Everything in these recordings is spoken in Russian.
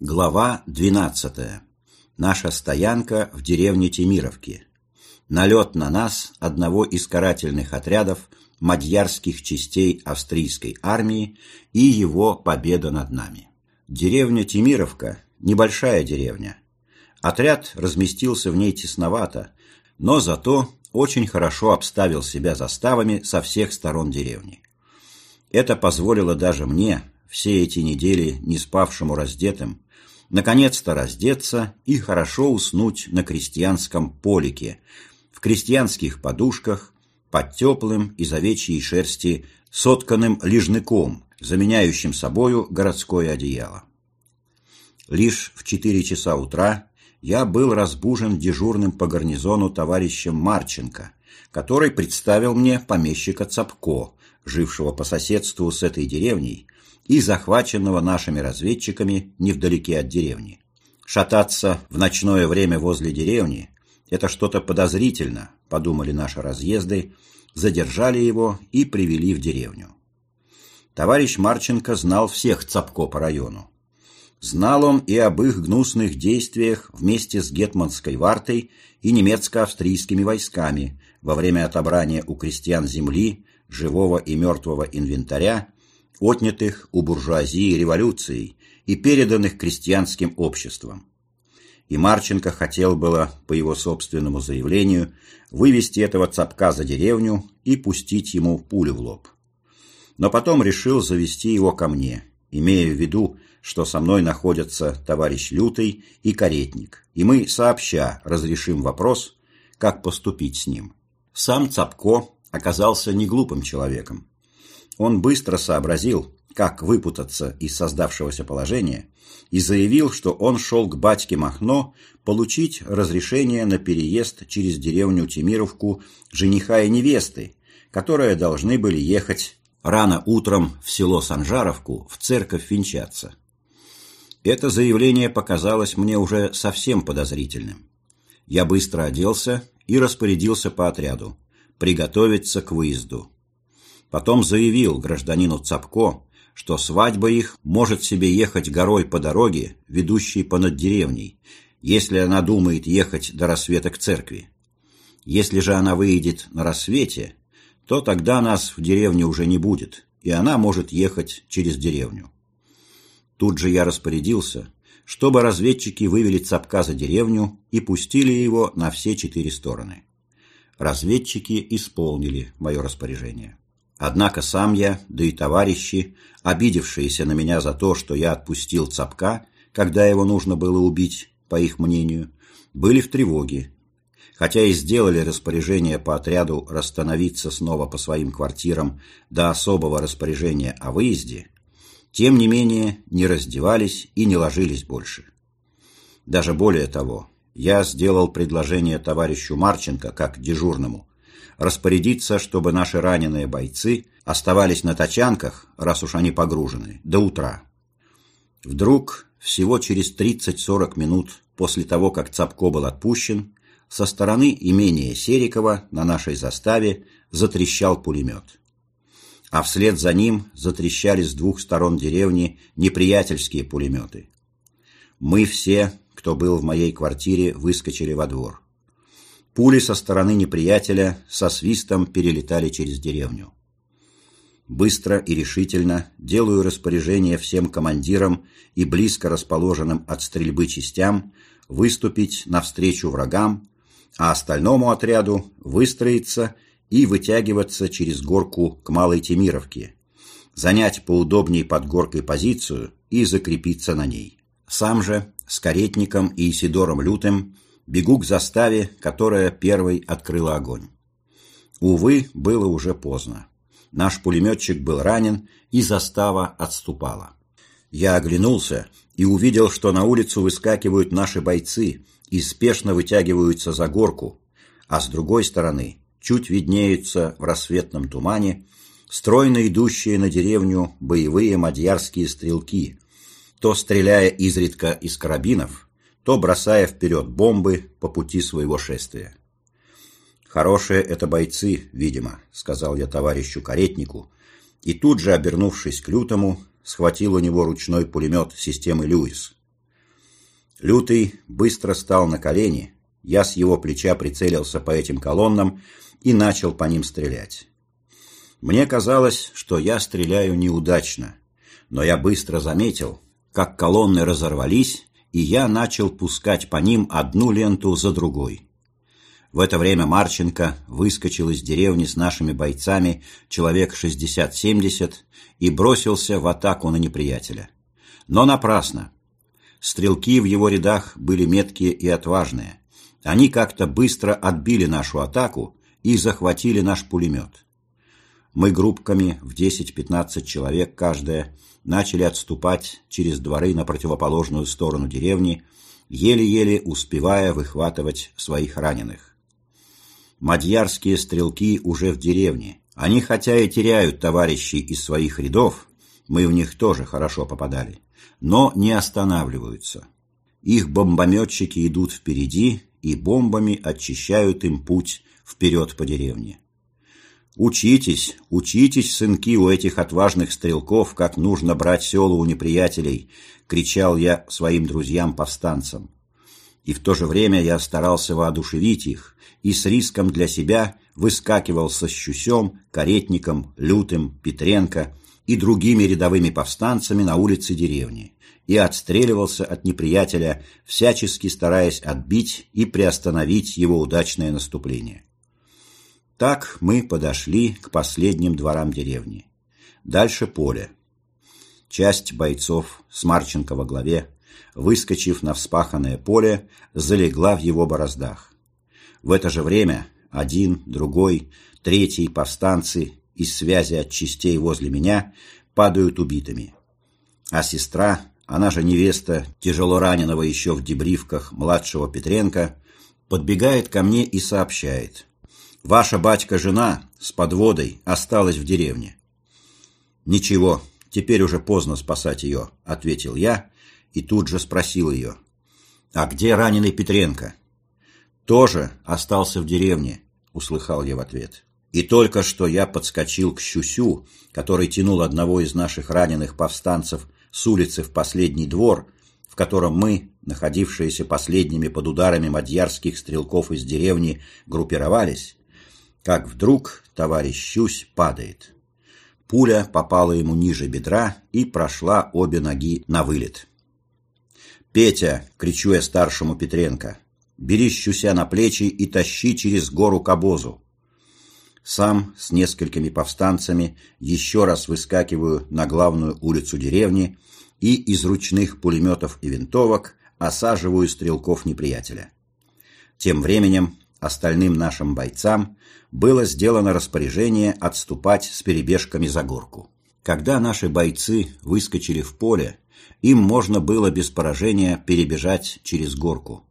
Глава 12. Наша стоянка в деревне Темировки. Налет на нас одного из карательных отрядов мадьярских частей австрийской армии и его победа над нами. Деревня Темировка – небольшая деревня. Отряд разместился в ней тесновато, но зато очень хорошо обставил себя заставами со всех сторон деревни. Это позволило даже мне, все эти недели не спавшему раздетым, наконец-то раздеться и хорошо уснуть на крестьянском полике, в крестьянских подушках, под теплым из овечьей шерсти сотканным лежныком, заменяющим собою городское одеяло. Лишь в четыре часа утра я был разбужен дежурным по гарнизону товарищем Марченко, который представил мне помещика Цапко, жившего по соседству с этой деревней и захваченного нашими разведчиками невдалеке от деревни. Шататься в ночное время возле деревни – это что-то подозрительно, подумали наши разъезды, задержали его и привели в деревню. Товарищ Марченко знал всех Цапко по району. Знал он и об их гнусных действиях вместе с гетманской вартой и немецко-австрийскими войсками во время отобрания у крестьян земли, живого и мертвого инвентаря отнятых у буржуазии революцией и переданных крестьянским обществам. И Марченко хотел было, по его собственному заявлению, вывести этого цапка за деревню и пустить ему пулю в лоб. Но потом решил завести его ко мне, имея в виду, что со мной находятся товарищ Лютый и Каретник, и мы сообща разрешим вопрос, как поступить с ним. Сам Цапко оказался неглупым человеком. Он быстро сообразил, как выпутаться из создавшегося положения, и заявил, что он шел к батьке Махно получить разрешение на переезд через деревню Тимировку жениха и невесты, которые должны были ехать рано утром в село Санжаровку в церковь венчаться. Это заявление показалось мне уже совсем подозрительным. Я быстро оделся и распорядился по отряду приготовиться к выезду. Потом заявил гражданину Цапко, что свадьба их может себе ехать горой по дороге, ведущей понад деревней, если она думает ехать до рассвета к церкви. Если же она выйдет на рассвете, то тогда нас в деревне уже не будет, и она может ехать через деревню. Тут же я распорядился, чтобы разведчики вывели Цапка за деревню и пустили его на все четыре стороны. Разведчики исполнили мое распоряжение. Однако сам я, да и товарищи, обидевшиеся на меня за то, что я отпустил Цапка, когда его нужно было убить, по их мнению, были в тревоге. Хотя и сделали распоряжение по отряду расстановиться снова по своим квартирам до особого распоряжения о выезде, тем не менее не раздевались и не ложились больше. Даже более того, я сделал предложение товарищу Марченко как дежурному распорядиться, чтобы наши раненые бойцы оставались на тачанках, раз уж они погружены, до утра. Вдруг, всего через 30-40 минут после того, как Цапко был отпущен, со стороны имения Серикова на нашей заставе затрещал пулемет. А вслед за ним затрещали с двух сторон деревни неприятельские пулеметы. Мы все, кто был в моей квартире, выскочили во двор. Пули со стороны неприятеля со свистом перелетали через деревню. Быстро и решительно делаю распоряжение всем командирам и близко расположенным от стрельбы частям выступить навстречу врагам, а остальному отряду выстроиться и вытягиваться через горку к Малой Темировке, занять поудобнее под горкой позицию и закрепиться на ней. Сам же с Каретником и Исидором Лютым бегу к заставе, которая первой открыла огонь. Увы, было уже поздно. Наш пулеметчик был ранен, и застава отступала. Я оглянулся и увидел, что на улицу выскакивают наши бойцы и спешно вытягиваются за горку, а с другой стороны чуть виднеются в рассветном тумане стройно идущие на деревню боевые мадьярские стрелки, то стреляя изредка из карабинов, то бросая вперед бомбы по пути своего шествия. «Хорошие это бойцы, видимо», — сказал я товарищу каретнику, и тут же, обернувшись к лютому, схватил у него ручной пулемет системы «Льюис». Лютый быстро стал на колени, я с его плеча прицелился по этим колоннам и начал по ним стрелять. Мне казалось, что я стреляю неудачно, но я быстро заметил, как колонны разорвались, и я начал пускать по ним одну ленту за другой. В это время Марченко выскочил из деревни с нашими бойцами человек 60-70 и бросился в атаку на неприятеля. Но напрасно. Стрелки в его рядах были меткие и отважные. Они как-то быстро отбили нашу атаку и захватили наш пулемет. Мы группками в 10-15 человек каждая начали отступать через дворы на противоположную сторону деревни, еле-еле успевая выхватывать своих раненых. Мадьярские стрелки уже в деревне. Они хотя и теряют товарищей из своих рядов, мы в них тоже хорошо попадали, но не останавливаются. Их бомбометчики идут впереди и бомбами очищают им путь вперед по деревне. «Учитесь, учитесь, сынки, у этих отважных стрелков, как нужно брать села у неприятелей!» — кричал я своим друзьям-повстанцам. И в то же время я старался воодушевить их и с риском для себя выскакивал со Щусем, Каретником, Лютым, Петренко и другими рядовыми повстанцами на улице деревни и отстреливался от неприятеля, всячески стараясь отбить и приостановить его удачное наступление. Так мы подошли к последним дворам деревни. Дальше поле. Часть бойцов с Марченко во главе, выскочив на вспаханное поле, залегла в его бороздах. В это же время один, другой, третий повстанцы из связи от частей возле меня падают убитыми. А сестра, она же невеста тяжело раненого еще в дебривках младшего Петренко, подбегает ко мне и сообщает. Ваша батька-жена с подводой осталась в деревне. Ничего, теперь уже поздно спасать ее, ответил я и тут же спросил ее. А где раненый Петренко? Тоже остался в деревне, услыхал я в ответ. И только что я подскочил к Щусю, который тянул одного из наших раненых повстанцев с улицы в последний двор, в котором мы, находившиеся последними под ударами мадьярских стрелков из деревни, группировались, как вдруг товарищ Щусь падает. Пуля попала ему ниже бедра и прошла обе ноги на вылет. «Петя!» — кричу я старшему Петренко. «Бери Щуся на плечи и тащи через гору к обозу». Сам с несколькими повстанцами еще раз выскакиваю на главную улицу деревни и из ручных пулеметов и винтовок осаживаю стрелков неприятеля. Тем временем остальным нашим бойцам было сделано распоряжение отступать с перебежками за горку. Когда наши бойцы выскочили в поле, им можно было без поражения перебежать через горку.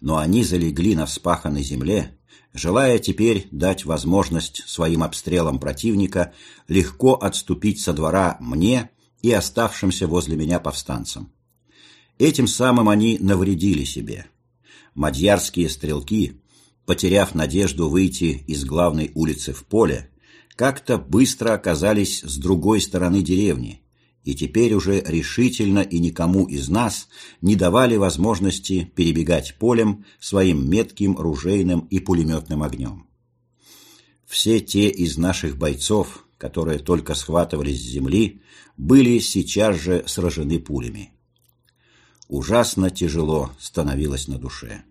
Но они залегли на вспаханной земле, желая теперь дать возможность своим обстрелам противника легко отступить со двора мне и оставшимся возле меня повстанцам. Этим самым они навредили себе. Мадьярские стрелки потеряв надежду выйти из главной улицы в поле, как-то быстро оказались с другой стороны деревни и теперь уже решительно и никому из нас не давали возможности перебегать полем своим метким ружейным и пулеметным огнем. Все те из наших бойцов, которые только схватывались с земли, были сейчас же сражены пулями. Ужасно тяжело становилось на душе.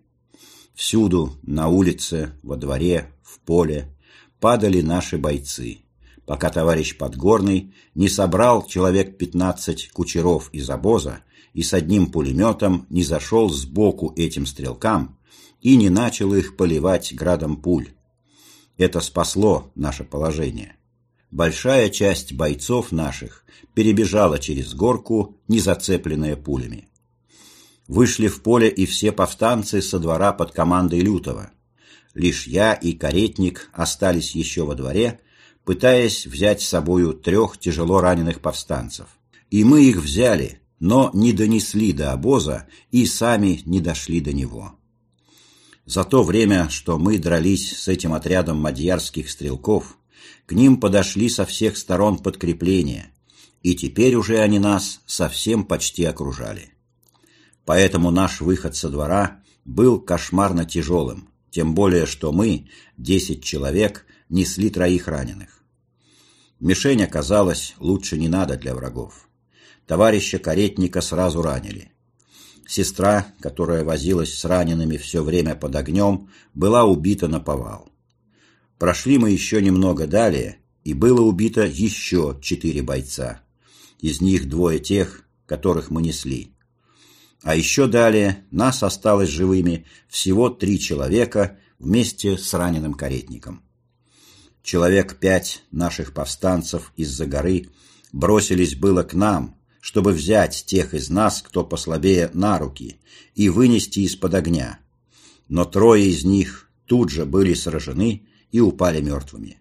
Всюду, на улице, во дворе, в поле, падали наши бойцы, пока товарищ Подгорный не собрал человек пятнадцать кучеров из обоза и с одним пулеметом не зашел сбоку этим стрелкам и не начал их поливать градом пуль. Это спасло наше положение. Большая часть бойцов наших перебежала через горку, не зацепленная пулями вышли в поле и все повстанцы со двора под командой Лютова. Лишь я и Каретник остались еще во дворе, пытаясь взять с собою трех тяжело раненых повстанцев. И мы их взяли, но не донесли до обоза и сами не дошли до него. За то время, что мы дрались с этим отрядом мадьярских стрелков, к ним подошли со всех сторон подкрепления, и теперь уже они нас совсем почти окружали. Поэтому наш выход со двора был кошмарно тяжелым, тем более что мы, десять человек, несли троих раненых. Мишень оказалась лучше не надо для врагов. Товарища каретника сразу ранили. Сестра, которая возилась с ранеными все время под огнем, была убита на повал. Прошли мы еще немного далее, и было убито еще четыре бойца. Из них двое тех, которых мы несли. А еще далее нас осталось живыми всего три человека вместе с раненым каретником. Человек пять наших повстанцев из-за горы бросились было к нам, чтобы взять тех из нас, кто послабее, на руки и вынести из-под огня. Но трое из них тут же были сражены и упали мертвыми.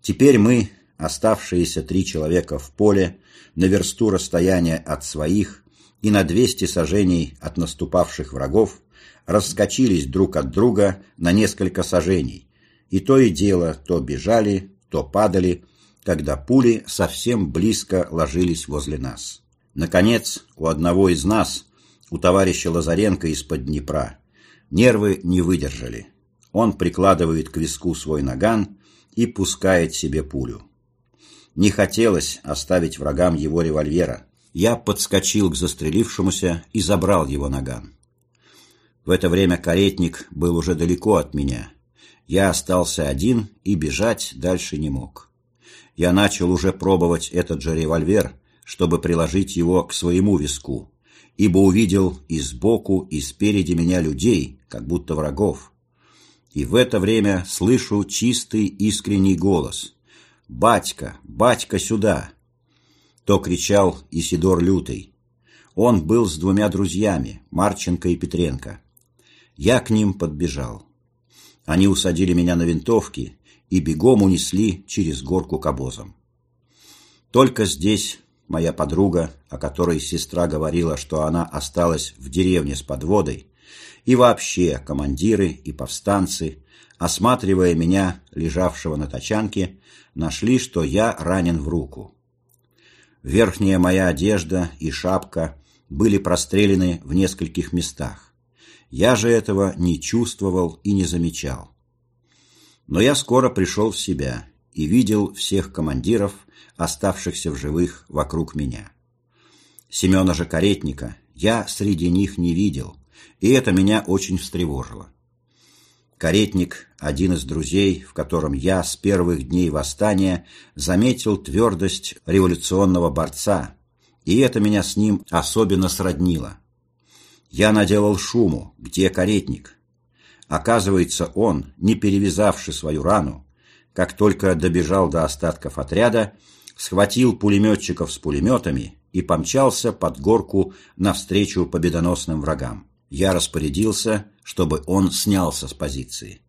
Теперь мы, оставшиеся три человека в поле, на версту расстояния от своих и на двести сажений от наступавших врагов, раскочились друг от друга на несколько сажений, и то и дело то бежали, то падали, когда пули совсем близко ложились возле нас. Наконец, у одного из нас, у товарища Лазаренко из-под Днепра, нервы не выдержали. Он прикладывает к виску свой наган и пускает себе пулю. Не хотелось оставить врагам его револьвера. Я подскочил к застрелившемуся и забрал его наган. В это время каретник был уже далеко от меня. Я остался один и бежать дальше не мог я начал уже пробовать этот же револьвер, чтобы приложить его к своему виску, ибо увидел и сбоку, и спереди меня людей, как будто врагов. И в это время слышу чистый искренний голос «Батька! Батька, сюда!» То кричал Исидор Лютый. Он был с двумя друзьями, Марченко и Петренко. Я к ним подбежал. Они усадили меня на винтовки и бегом унесли через горку к обозам. Только здесь моя подруга, о которой сестра говорила, что она осталась в деревне с подводой, и вообще командиры и повстанцы, осматривая меня, лежавшего на тачанке, нашли, что я ранен в руку. Верхняя моя одежда и шапка были прострелены в нескольких местах. Я же этого не чувствовал и не замечал. Но я скоро пришел в себя и видел всех командиров, оставшихся в живых вокруг меня. Семена же Каретника я среди них не видел, и это меня очень встревожило. Каретник, один из друзей, в котором я с первых дней восстания заметил твердость революционного борца, и это меня с ним особенно сроднило. Я наделал шуму, где каретник, Оказывается, он, не перевязавший свою рану, как только добежал до остатков отряда, схватил пулеметчиков с пулеметами и помчался под горку навстречу победоносным врагам. Я распорядился, чтобы он снялся с позиции.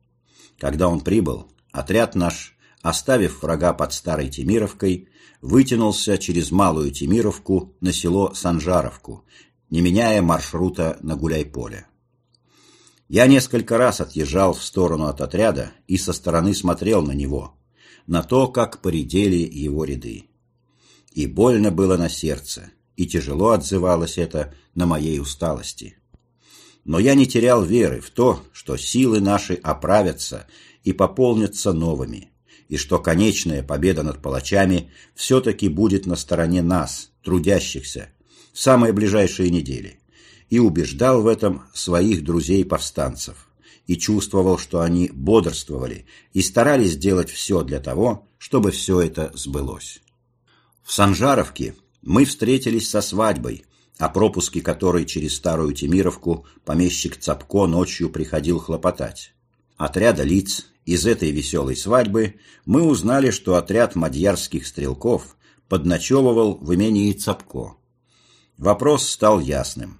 Когда он прибыл, отряд наш, оставив врага под Старой Тимировкой, вытянулся через Малую Тимировку на село Санжаровку, не меняя маршрута на Гуляйполе. Я несколько раз отъезжал в сторону от отряда и со стороны смотрел на него, на то, как поредели его ряды. И больно было на сердце, и тяжело отзывалось это на моей усталости. Но я не терял веры в то, что силы наши оправятся и пополнятся новыми, и что конечная победа над палачами все-таки будет на стороне нас, трудящихся, в самые ближайшие недели и убеждал в этом своих друзей-повстанцев и чувствовал, что они бодрствовали и старались сделать все для того, чтобы все это сбылось. В Санжаровке мы встретились со свадьбой, о пропуске которой через Старую Тимировку помещик Цапко ночью приходил хлопотать. Отряда лиц из этой веселой свадьбы мы узнали, что отряд мадьярских стрелков подночевывал в имении Цапко. Вопрос стал ясным.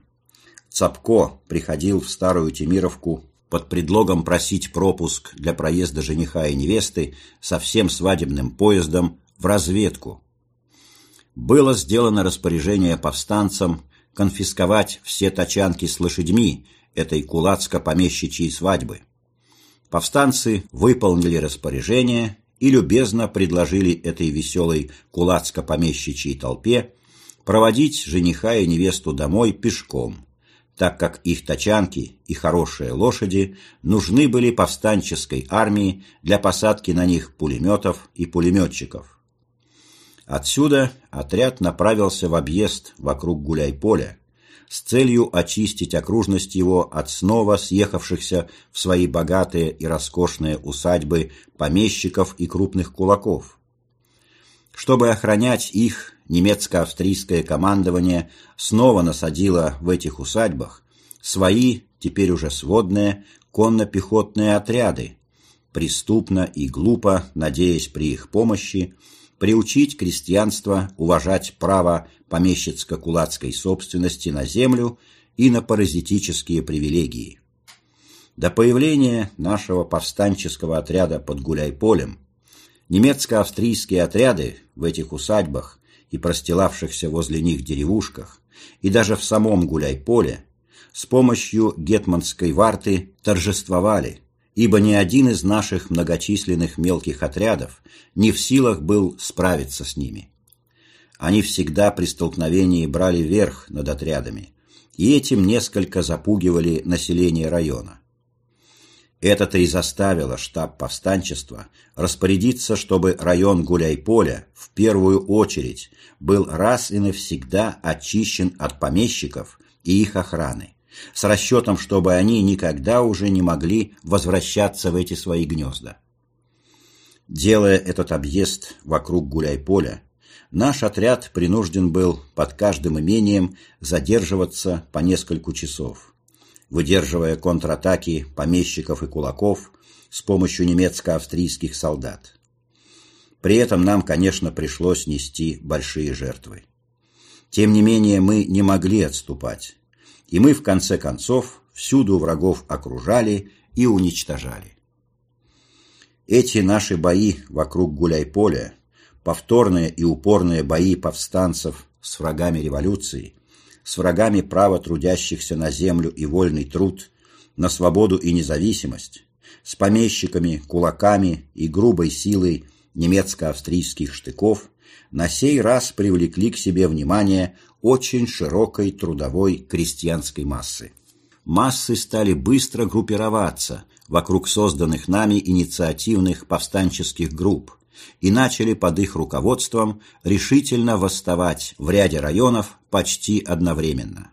Цапко приходил в Старую Тимировку под предлогом просить пропуск для проезда жениха и невесты со всем свадебным поездом в разведку. Было сделано распоряжение повстанцам конфисковать все тачанки с лошадьми этой кулацко-помещичьей свадьбы. Повстанцы выполнили распоряжение и любезно предложили этой веселой кулацко-помещичьей толпе проводить жениха и невесту домой пешком – так как их тачанки и хорошие лошади нужны были повстанческой армии для посадки на них пулеметов и пулеметчиков. Отсюда отряд направился в объезд вокруг Гуляй-поля с целью очистить окружность его от снова съехавшихся в свои богатые и роскошные усадьбы помещиков и крупных кулаков. Чтобы охранять их, немецко-австрийское командование снова насадило в этих усадьбах свои, теперь уже сводные, конно-пехотные отряды, преступно и глупо, надеясь при их помощи, приучить крестьянство уважать право помещицко-кулацкой собственности на землю и на паразитические привилегии. До появления нашего повстанческого отряда под Гуляйполем немецко-австрийские отряды в этих усадьбах и простилавшихся возле них деревушках, и даже в самом Гуляйполе с помощью гетманской варты торжествовали – ибо ни один из наших многочисленных мелких отрядов не в силах был справиться с ними. Они всегда при столкновении брали верх над отрядами, и этим несколько запугивали население района. Это-то и заставило штаб повстанчества распорядиться, чтобы район Гуляй-Поля в первую очередь был раз и навсегда очищен от помещиков и их охраны, с расчетом, чтобы они никогда уже не могли возвращаться в эти свои гнезда. Делая этот объезд вокруг гуляй-поля, наш отряд принужден был под каждым имением задерживаться по нескольку часов, выдерживая контратаки помещиков и кулаков с помощью немецко-австрийских солдат. При этом нам, конечно, пришлось нести большие жертвы. Тем не менее, мы не могли отступать, и мы, в конце концов, всюду врагов окружали и уничтожали. Эти наши бои вокруг Гуляй-Поля, повторные и упорные бои повстанцев с врагами революции, с врагами права трудящихся на землю и вольный труд, на свободу и независимость, с помещиками, кулаками и грубой силой немецко-австрийских штыков, на сей раз привлекли к себе внимание очень широкой трудовой крестьянской массы. Массы стали быстро группироваться вокруг созданных нами инициативных повстанческих групп и начали под их руководством решительно восставать в ряде районов почти одновременно.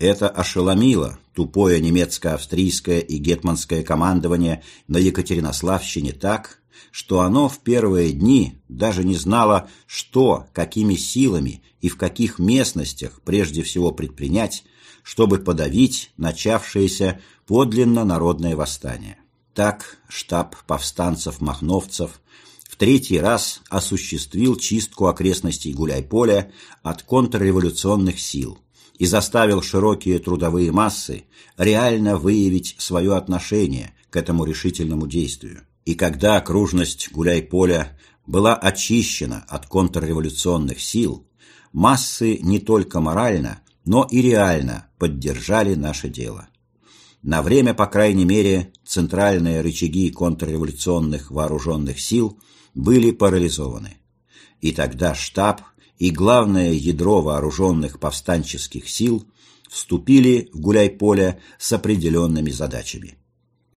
Это ошеломило тупое немецко-австрийское и гетманское командование на Екатеринославщине так, что оно в первые дни даже не знало, что, какими силами и в каких местностях прежде всего предпринять, чтобы подавить начавшееся подлинно народное восстание. Так штаб повстанцев-махновцев в третий раз осуществил чистку окрестностей Гуляйполя от контрреволюционных сил и заставил широкие трудовые массы реально выявить свое отношение к этому решительному действию. И когда окружность Гуляй-Поля была очищена от контрреволюционных сил, массы не только морально, но и реально поддержали наше дело. На время, по крайней мере, центральные рычаги контрреволюционных вооруженных сил были парализованы. И тогда штаб и главное ядро вооруженных повстанческих сил вступили в Гуляй-Поле с определенными задачами.